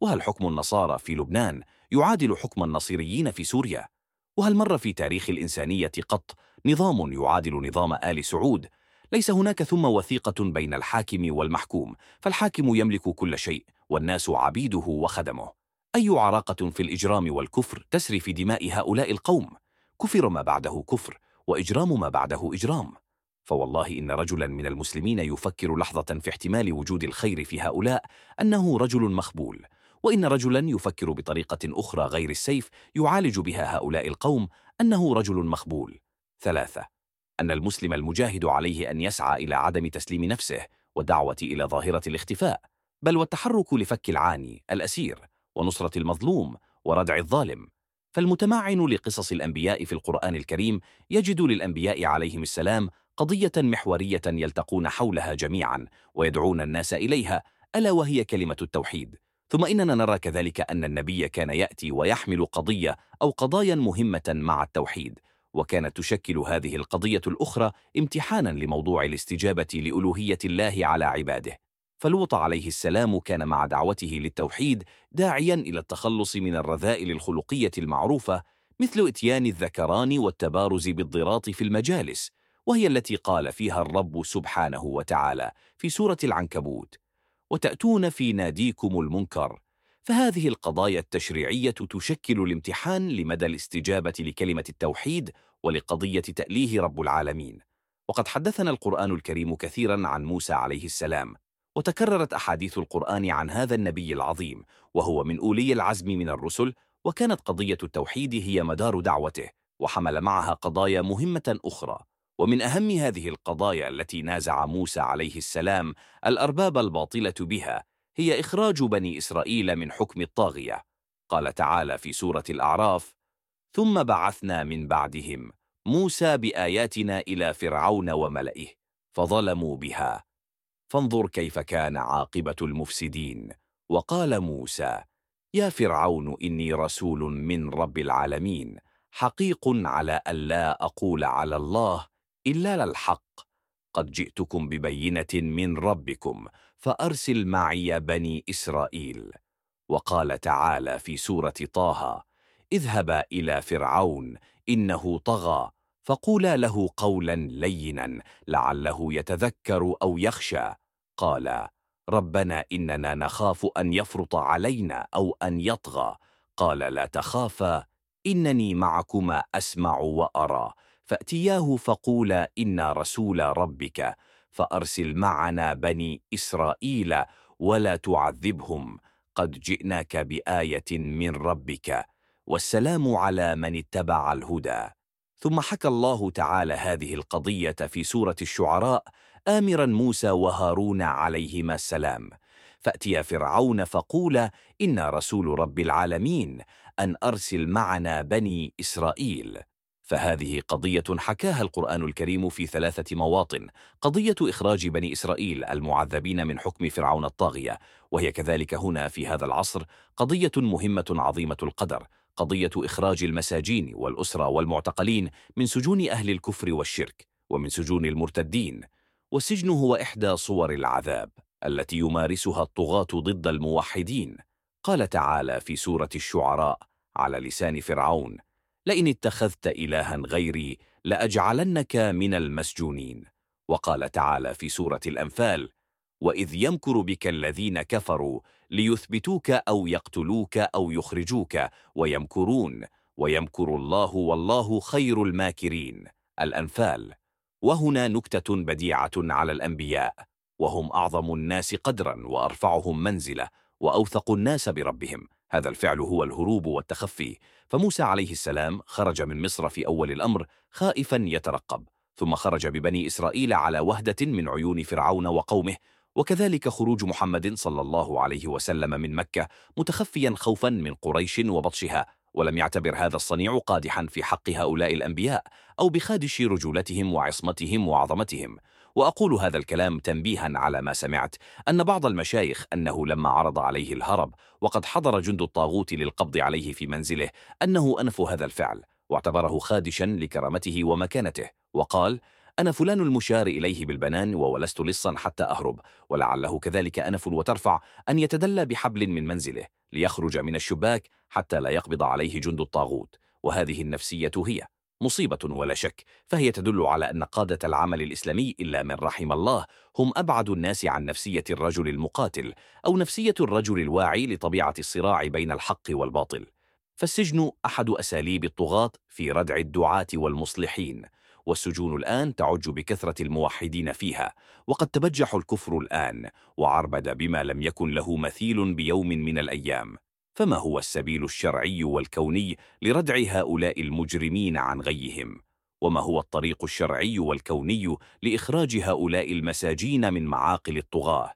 Speaker 1: وهل حكم النصارى في لبنان يعادل حكم النصيريين في سوريا؟ وهل مر في تاريخ الإنسانية قط نظام يعادل نظام آل سعود؟ ليس هناك ثم وثيقة بين الحاكم والمحكوم فالحاكم يملك كل شيء والناس عبيده وخدمه أي عراقة في الإجرام والكفر تسري في دماء هؤلاء القوم كفر ما بعده كفر وإجرام ما بعده إجرام فوالله إن رجلا من المسلمين يفكر لحظة في احتمال وجود الخير في هؤلاء أنه رجل مخبول وإن رجلا يفكر بطريقة أخرى غير السيف يعالج بها هؤلاء القوم أنه رجل مخبول. ثلاثة أن المسلم المجاهد عليه أن يسعى إلى عدم تسليم نفسه والدعوة إلى ظاهرة الاختفاء بل والتحرك لفك العاني الأسير ونصرة المظلوم وردع الظالم. فالمتمعن لقصص الأنبياء في القرآن الكريم يجد للأنبياء عليهم السلام قضية محورية يلتقون حولها جميعا ويدعون الناس إليها ألا وهي كلمة التوحيد. ثم إننا نرى كذلك أن النبي كان يأتي ويحمل قضية أو قضايا مهمة مع التوحيد وكانت تشكل هذه القضية الأخرى امتحانا لموضوع الاستجابة لألوهية الله على عباده. فلوط عليه السلام كان مع دعوته للتوحيد داعيا إلى التخلص من الرذائل الخلقية المعروفة مثل إتيان الذكران والتبارز بالضراط في المجالس وهي التي قال فيها الرب سبحانه وتعالى في سورة العنكبوت وتأتون في ناديكم المنكر. فهذه القضايا التشريعية تشكل الامتحان لمدى الاستجابة لكلمة التوحيد ولقضية تأليه رب العالمين. وقد حدثنا القرآن الكريم كثيرا عن موسى عليه السلام وتكررت أحاديث القرآن عن هذا النبي العظيم وهو من أولي العزم من الرسل وكانت قضية التوحيد هي مدار دعوته وحمل معها قضايا مهمة أخرى. ومن أهم هذه القضايا التي نازع موسى عليه السلام الأرباب الباطلة بها هي إخراج بني إسرائيل من حكم الطاغية. قال تعالى في سورة الأعراف ثم بعثنا من بعدهم موسى بآياتنا إلى فرعون وملئه فظلموا بها. فانظر كيف كان عاقبة المفسدين. وقال موسى يا فرعون إني رسول من رب العالمين حقيق على ألا أقول على الله إلا للحق قد جئتكم ببينة من ربكم فأرسل معي بني إسرائيل. وقال تعالى في سورة طه اذهبا إلى فرعون إنه طغى فقولا له قولا لينا لعله يتذكر أو يخشى. قال ربنا إننا نخاف أن يفرط علينا أو أن يطغى. قال لا تخافا إنني معكما أسمع وأرى. فأتياه فقولا إنا رسول ربك فأرسل معنا بني إسرائيل ولا تعذبهم قد جئناك بآية من ربك والسلام على من اتبع الهدى. ثم حكى الله تعالى هذه القضية في سورة الشعراء آمرا موسى وهارون عليهما السلام. فأتيا فرعون فقولا إنا رسول رب العالمين أن أرسل معنا بني إسرائيل. فهذه قضية حكاها القرآن الكريم في ثلاثة مواطن قضية إخراج بني إسرائيل المعذبين من حكم فرعون الطاغية وهي كذلك هنا في هذا العصر قضية مهمة عظيمة القدر قضية إخراج المساجين والأسرى والمعتقلين من سجون أهل الكفر والشرك ومن سجون المرتدين والسجن هو إحدى صور العذاب التي يمارسها الطغاة ضد الموحدين. قال تعالى في سورة الشعراء على لسان فرعون لئن اتخذت إلها غيري لأجعلنك من المسجونين. وقال تعالى في سورة الأنفال وإذ يمكر بك الذين كفروا ليثبتوك أو يقتلوك أو يخرجوك ويمكرون ويمكر الله والله خير الماكرين. الأنفال وهنا نكتة بديعة على الأنبياء وهم أعظم الناس قدرا وأرفعهم منزلة وأوثق الناس بربهم. هذا الفعل هو الهروب والتخفي. فموسى عليه السلام خرج من مصر في أول الأمر خائفا يترقب ثم خرج ببني إسرائيل على وهدة من عيون فرعون وقومه وكذلك خروج محمد صلى الله عليه وسلم من مكة متخفيا خوفا من قريش وبطشها ولم يعتبر هذا الصنيع قادحا في حق هؤلاء الأنبياء أو بخادش رجولتهم وعصمتهم وعظمتهم. وأقول هذا الكلام تنبيها على ما سمعت أن بعض المشايخ أنه لما عرض عليه الهرب وقد حضر جند الطاغوت للقبض عليه في منزله أنه أنف هذا الفعل واعتبره خادشا لكرامته ومكانته وقال أنا فلان المشار إليه بالبنان وولست لصا حتى أهرب ولعله كذلك أنف وترفع أن يتدلى بحبل من منزله ليخرج من الشباك حتى لا يقبض عليه جند الطاغوت وهذه النفسية هي. مصيبة ولا شك فهي تدل على أن قادة العمل الإسلامي إلا من رحم الله هم أبعد الناس عن نفسية الرجل المقاتل أو نفسية الرجل الواعي لطبيعة الصراع بين الحق والباطل. فالسجن أحد أساليب الطغاة في ردع الدعاة والمصلحين والسجون الآن تعج بكثرة الموحدين فيها وقد تبجح الكفر الآن وعربد بما لم يكن له مثيل بيوم من الأيام. فما هو السبيل الشرعي والكوني لردع هؤلاء المجرمين عن غيهم؟ وما هو الطريق الشرعي والكوني لإخراج هؤلاء المساجين من معاقل الطغاة؟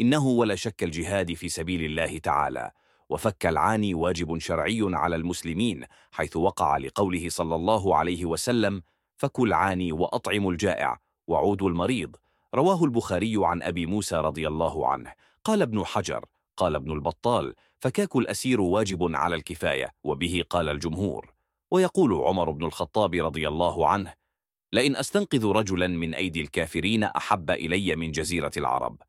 Speaker 1: إنه ولا شك الجهاد في سبيل الله تعالى وفك العاني واجب شرعي على المسلمين حيث وقع لقوله صلى الله عليه وسلم فكوا العاني وأطعموا الجائع وعودوا المريض رواه البخاري عن أبي موسى رضي الله عنه قال ابن حجر قال ابن البطال فكاك الأسير واجب على الكفاية وبه قال الجمهور. ويقول عمر بن الخطاب رضي الله عنه لئن أستنقذ رجلا من أيدي الكافرين أحب إلي من جزيرة العرب.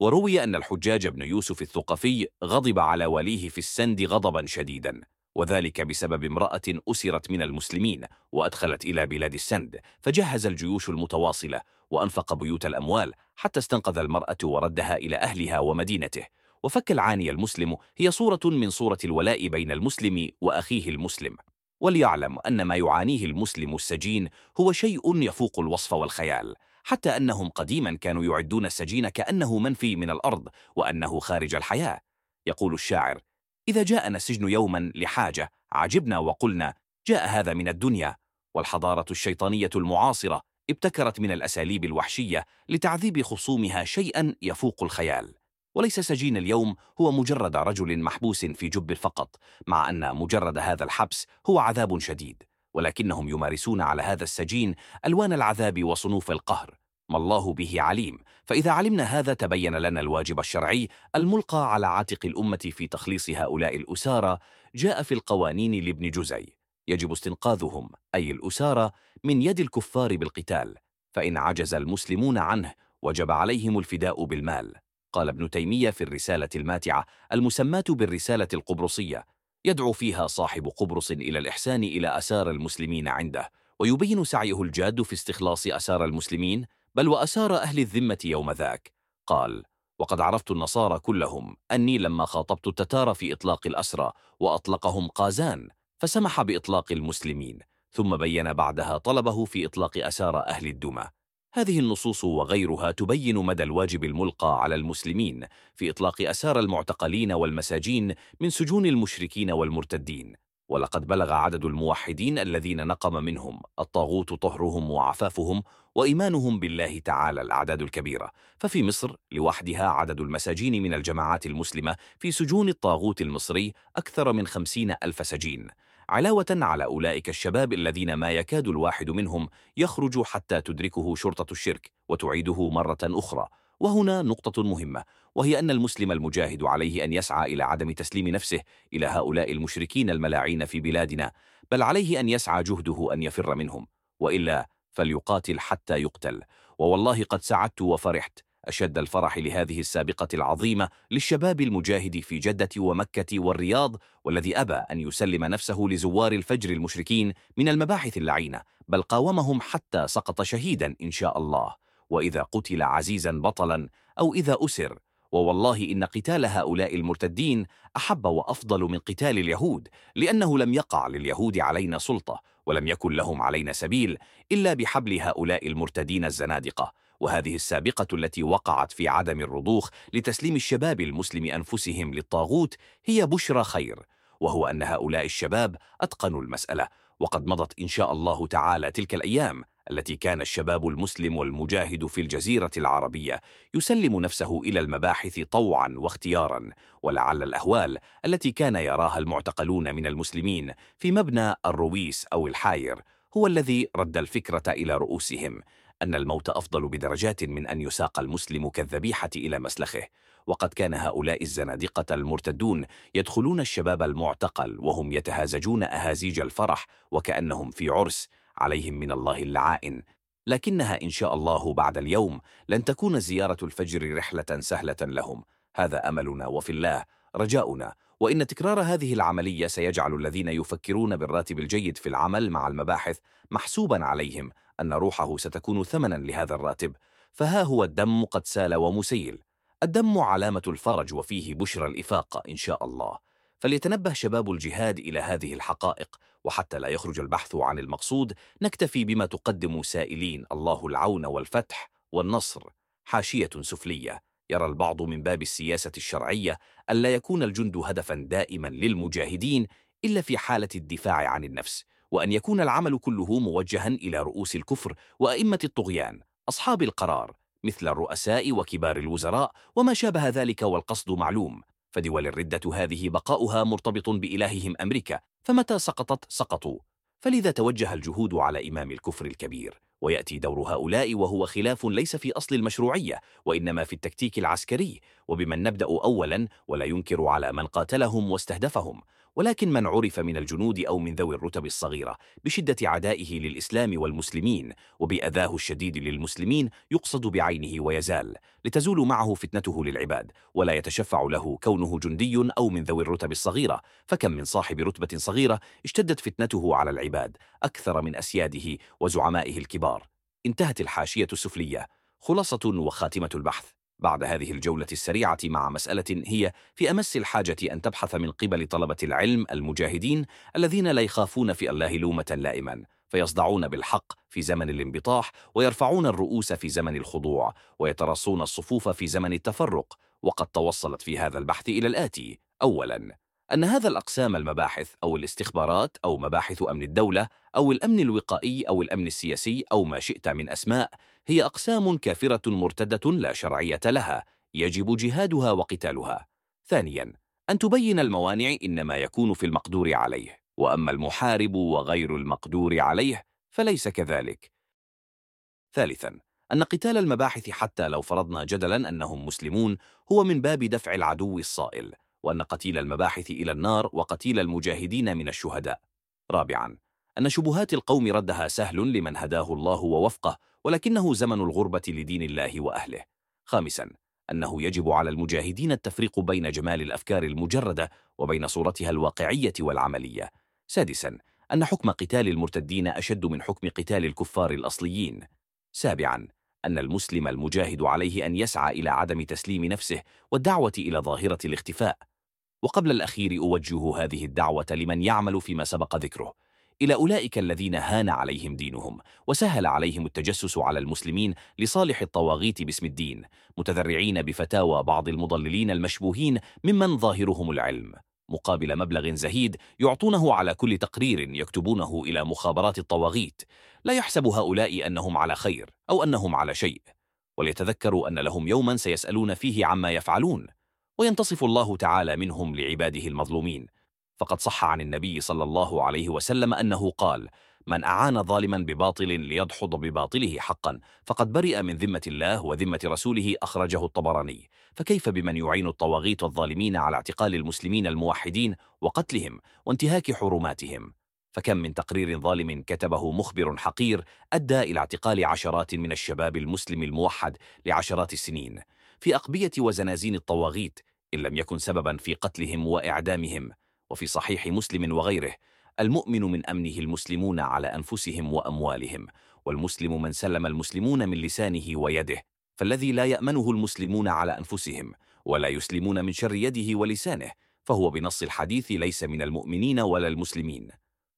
Speaker 1: وروي أن الحجاج بن يوسف الثقفي غضب على وليه في السند غضبا شديدا وذلك بسبب امرأة أسرت من المسلمين وأدخلت إلى بلاد السند فجهز الجيوش المتواصلة وأنفق بيوت الأموال حتى استنقذ المرأة وردها إلى أهلها ومدينته. وفك العاني المسلم هي صورة من صورة الولاء بين المسلم وأخيه المسلم وليعلم أن ما يعانيه المسلم السجين هو شيء يفوق الوصف والخيال حتى أنهم قديما كانوا يعدون السجين كأنه منفي من الأرض وأنه خارج الحياة. يقول الشاعر إذا جاءنا السجن يوما لحاجة عجبنا وقلنا جاء هذا من الدنيا. والحضارة الشيطانية المعاصرة ابتكرت من الأساليب الوحشية لتعذيب خصومها شيئا يفوق الخيال. وليس سجين اليوم هو مجرد رجل محبوس في جب فقط مع أن مجرد هذا الحبس هو عذاب شديد ولكنهم يمارسون على هذا السجين ألوان العذاب وصنوف القهر ما الله به عليم. فإذا علمنا هذا تبين لنا الواجب الشرعي الملقى على عاتق الأمة في تخليص هؤلاء الأسارى جاء في القوانين لابن جزي. يجب استنقاذهم أي الأسارى من يد الكفار بالقتال فإن عجز المسلمون عنه وجب عليهم الفداء بالمال. قال ابن تيمية في الرسالة الماتعة المسماة بالرسالة القبرصية. يدعو فيها صاحب قبرص إلى الإحسان إلى أسار المسلمين عنده. ويبين سعيه الجاد في استخلاص أسار المسلمين بل وأسار أهل الذمة يوم ذاك. قال وقد عرفت النصارى كلهم أني لما خاطبت التتار في إطلاق الأسرى وأطلقهم قازان فسمح بإطلاق المسلمين ثم بين بعدها طلبه في إطلاق أسار أهل الدمى. هذه النصوص وغيرها تبين مدى الواجب الملقى على المسلمين في إطلاق أسار المعتقلين والمساجين من سجون المشركين والمرتدين. ولقد بلغ عدد الموحدين الذين نقم منهم الطاغوت طهرهم وعفافهم وإيمانهم بالله تعالى الأعداد الكبيرة. ففي مصر لوحدها عدد المساجين من الجماعات المسلمة في سجون الطاغوت المصري أكثر من خمسين ألف سجين. علاوة على أولئك الشباب الذين ما يكاد الواحد منهم يخرج حتى تدركه شرطة الشرك وتعيده مرة أخرى. وهنا نقطة مهمة وهي أن المسلم المجاهد عليه أن يسعى إلى عدم تسليم نفسه إلى هؤلاء المشركين الملاعين في بلادنا بل عليه أن يسعى جهده أن يفر منهم وإلا فليقاتل حتى يقتل. ووالله قد سعدت وفرحت أشد الفرح لهذه السابقة العظيمة للشباب المجاهد في جدة ومكة والرياض والذي أبى أن يسلم نفسه لزوار الفجر المشركين من المباحث اللعينة بل قاومهم حتى سقط شهيدا إن شاء الله. وإذا قتل عزيزا بطلا أو إذا أسر ووالله إن قتال هؤلاء المرتدين أحب وأفضل من قتال اليهود لأنه لم يقع لليهود علينا سلطة ولم يكن لهم علينا سبيل إلا بحبل هؤلاء المرتدين الزنادقة. وهذه السابقة التي وقعت في عدم الرضوخ لتسليم الشباب المسلم أنفسهم للطاغوت هي بشرى خير وهو أن هؤلاء الشباب أتقنوا المسألة. وقد مضت إن شاء الله تعالى تلك الأيام التي كان الشباب المسلم والمجاهد في الجزيرة العربية يسلم نفسه إلى المباحث طوعا واختيارا ولعل الأهوال التي كان يراها المعتقلون من المسلمين في مبنى الرويس أو الحاير هو الذي رد الفكرة إلى رؤوسهم. أن الموت أفضل بدرجات من أن يساق المسلم كالذبيحة إلى مسلخه. وقد كان هؤلاء الزنادقة المرتدون يدخلون الشباب المعتقل وهم يتهازجون أهازيج الفرح وكأنهم في عرس عليهم من الله اللعائن. لكنها إن شاء الله بعد اليوم لن تكون زيارة الفجر رحلة سهلة لهم. هذا أملنا وفي الله رجاؤنا. وإن تكرار هذه العملية سيجعل الذين يفكرون بالراتب الجيد في العمل مع المباحث محسوبا عليهم أن روحه ستكون ثمنا لهذا الراتب فها هو الدم قد سال ومسيل. الدم علامة الفرج وفيه بشرى الإفاقة إن شاء الله. فليتنبه شباب الجهاد إلى هذه الحقائق وحتى لا يخرج البحث عن المقصود نكتفي بما تقدم سائلين الله العون والفتح والنصر. حاشية سفلية. يرى البعض من باب السياسة الشرعية ألا يكون الجند هدفا دائما للمجاهدين إلا في حالة الدفاع عن النفس. وأن يكون العمل كله موجها إلى رؤوس الكفر وأئمة الطغيان أصحاب القرار مثل الرؤساء وكبار الوزراء وما شابه ذلك والقصد معلوم. فدول الردة هذه بقاؤها مرتبط بإلههم أمريكا فمتى سقطت؟ سقطوا. فلذا توجه الجهود على إمام الكفر الكبير ويأتي دور هؤلاء وهو خلاف ليس في أصل المشروعية وإنما في التكتيك العسكري. وبمن نبدأ أولا ولا ينكر على من قاتلهم واستهدفهم. ولكن من عرف من الجنود أو من ذوي الرتب الصغيرة بشدة عدائه للإسلام والمسلمين وبأذاه الشديد للمسلمين يقصد بعينه ويزال لتزول معه فتنته للعباد ولا يتشفع له كونه جندي أو من ذوي الرتب الصغيرة فكم من صاحب رتبة صغيرة اشتدت فتنته على العباد أكثر من أسياده وزعمائه الكبار. انتهت الحاشية السفلية خلاصة وخاتمة البحث. بعد هذه الجولة السريعة مع مسألة هي في أمس الحاجة أن تبحث من قبل طلبة العلم المجاهدين الذين لا يخافون في الله لومة لائما فيصدعون بالحق في زمن الانبطاح ويرفعون الرؤوس في زمن الخضوع ويترصون الصفوف في زمن التفرق وقد توصلت في هذا البحث إلى الآتي. أولاً أن هذا الأقسام المباحث أو الاستخبارات أو مباحث أمن الدولة أو الأمن الوقائي أو الأمن السياسي أو ما شئت من أسماء هي أقسام كافرة مرتدة لا شرعية لها يجب جهادها وقتالها. ثانياً أن تبين الموانع إنما يكون في المقدور عليه وأما المحارب وغير المقدور عليه فليس كذلك. ثالثاً أن قتال المباحث حتى لو فرضنا جدلاً أنهم مسلمون هو من باب دفع العدو الصائل وأن قتيل المباحث إلى النار وقتيل المجاهدين من الشهداء. رابعاً أن شبهات القوم ردها سهل لمن هداه الله ووفقه ولكنه زمن الغربة لدين الله وأهله. خامساً أنه يجب على المجاهدين التفريق بين جمال الأفكار المجردة وبين صورتها الواقعية والعملية. سادساً أن حكم قتال المرتدين أشد من حكم قتال الكفار الأصليين. سابعاً أن المسلم المجاهد عليه أن يسعى إلى عدم تسليم نفسه والدعوة إلى ظاهرة الاختفاء. وقبل الأخير أوجه هذه الدعوة لمن يعمل فيما سبق ذكره. إلى أولئك الذين هان عليهم دينهم وسهل عليهم التجسس على المسلمين لصالح الطواغيت باسم الدين متذرعين بفتاوى بعض المضللين المشبوهين ممن ظاهرهم العلم. مقابل مبلغ زهيد يعطونه على كل تقرير يكتبونه إلى مخابرات الطواغيت. لا يحسب هؤلاء أنهم على خير أو أنهم على شيء وليتذكروا أن لهم يوما سيسألون فيه عما يفعلون وينتصف الله تعالى منهم لعباده المظلومين. فقد صح عن النبي صلى الله عليه وسلم أنه قال من أعان ظالما بباطل ليدحض بباطله حقا فقد برئ من ذمة الله وذمة رسوله أخرجه الطبراني. فكيف بمن يعين الطواغيت الظالمين على اعتقال المسلمين الموحدين وقتلهم وانتهاك حرماتهم؟ فكم من تقرير ظالم كتبه مخبر حقير أدى إلى اعتقال عشرات من الشباب المسلم الموحد لعشرات السنين. في أقبية وزنازين الطواغيت إن لم يكن سببا في قتلهم وإعدامهم وفي صحيح مسلم وغيره المؤمن من أمنه المسلمون على أنفسهم وأموالهم والمسلم من سلم المسلمون من لسانه ويده فالذي لا يأمنه المسلمون على أنفسهم ولا يسلمون من شر يده ولسانه فهو بنص الحديث ليس من المؤمنين ولا المسلمين.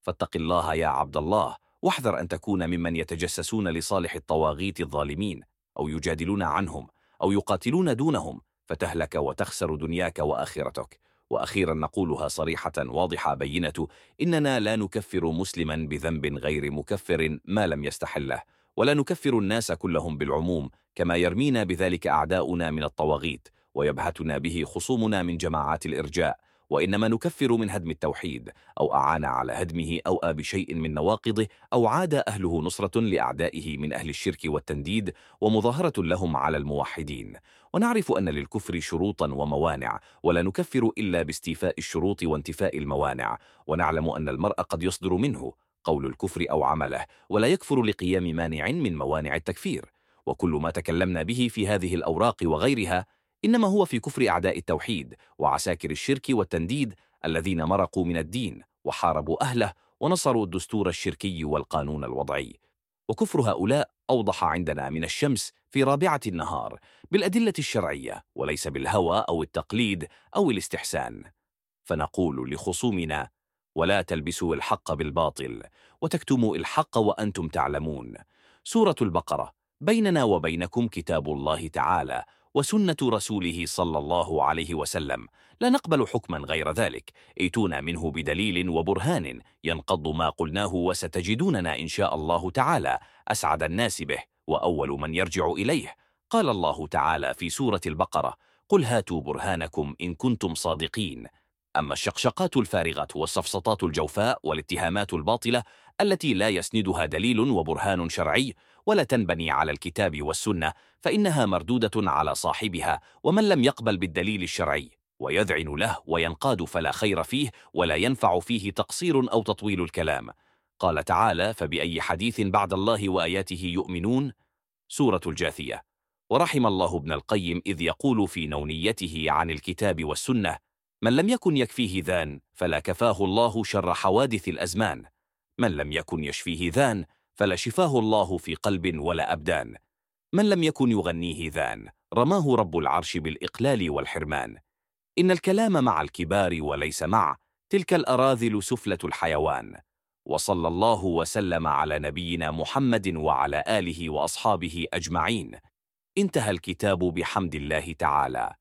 Speaker 1: فاتق الله يا عبد الله واحذر أن تكون ممن يتجسسون لصالح الطواغيت الظالمين أو يجادلون عنهم أو يقاتلون دونهم فتهلك وتخسر دنياك وآخرتك. وأخيرا نقولها صريحة واضحة بينة إننا لا نكفر مسلما بذنب غير مكفر ما لم يستحله ولا نكفر الناس كلهم بالعموم كما يرمينا بذلك أعداؤنا من الطواغيت ويبهتنا به خصومنا من جماعات الإرجاء وإنما نكفر من هدم التوحيد أو أعان على هدمه أو بشيء من نواقضه أو عاد أهله نصرة لأعدائه من أهل الشرك والتنديد ومظاهرة لهم على الموحدين. ونعرف أن للكفر شروطا وموانع ولا نكفر إلا باستيفاء الشروط وانتفاء الموانع. ونعلم أن المرء قد يصدر منه قول الكفر أو عمله ولا يكفر لقيام مانع من موانع التكفير. وكل ما تكلمنا به في هذه الأوراق وغيرها إنما هو في كفر أعداء التوحيد وعساكر الشرك والتنديد الذين مرقوا من الدين وحاربوا أهله ونصروا الدستور الشركي والقانون الوضعي. وكفر هؤلاء أوضح عندنا من الشمس في رابعة النهار بالأدلة الشرعية وليس بالهوى أو التقليد أو الاستحسان. فنقول لخصومنا ولا تلبسوا الحق بالباطل وتكتموا الحق وأنتم تعلمون. سورة البقرة بيننا وبينكم كتاب الله تعالى وسنة رسوله صلى الله عليه وسلم. لا نقبل حكما غير ذلك. ائتونا منه بدليل وبرهان ينقض ما قلناه وستجدوننا إن شاء الله تعالى. أسعد الناس به وأول من يرجع إليه. قال الله تعالى في سورة البقرة قل هاتوا برهانكم إن كنتم صادقين. أما الشقشقات الفارغة والصفصطات الجوفاء والاتهامات الباطلة التي لا يسندها دليل وبرهان شرعي ولا تنبني على الكتاب والسنة فإنها مردودة على صاحبها ومن لم يقبل بالدليل الشرعي ويذعن له وينقاد فلا خير فيه ولا ينفع فيه تقصير أو تطويل الكلام. قال تعالى فبأي حديث بعد الله وآياته يؤمنون؟ سورة الجاثية. ورحم الله ابن القيم إذ يقول في نونيته عن الكتاب والسنة من لم يكن يكفيه ذان فلا كفاه الله شر حوادث الأزمان. من لم يكن يشفيه ذان فلا شفاه الله في قلب ولا أبدان. من لم يكن يغنيه ذان رماه رب العرش بالإقلال والحرمان. إن الكلام مع الكبار وليس مع تلك الأراذل سفلة الحيوان. وصلى الله وسلم على نبينا محمد وعلى آله وأصحابه أجمعين. انتهى الكتاب بحمد الله تعالى.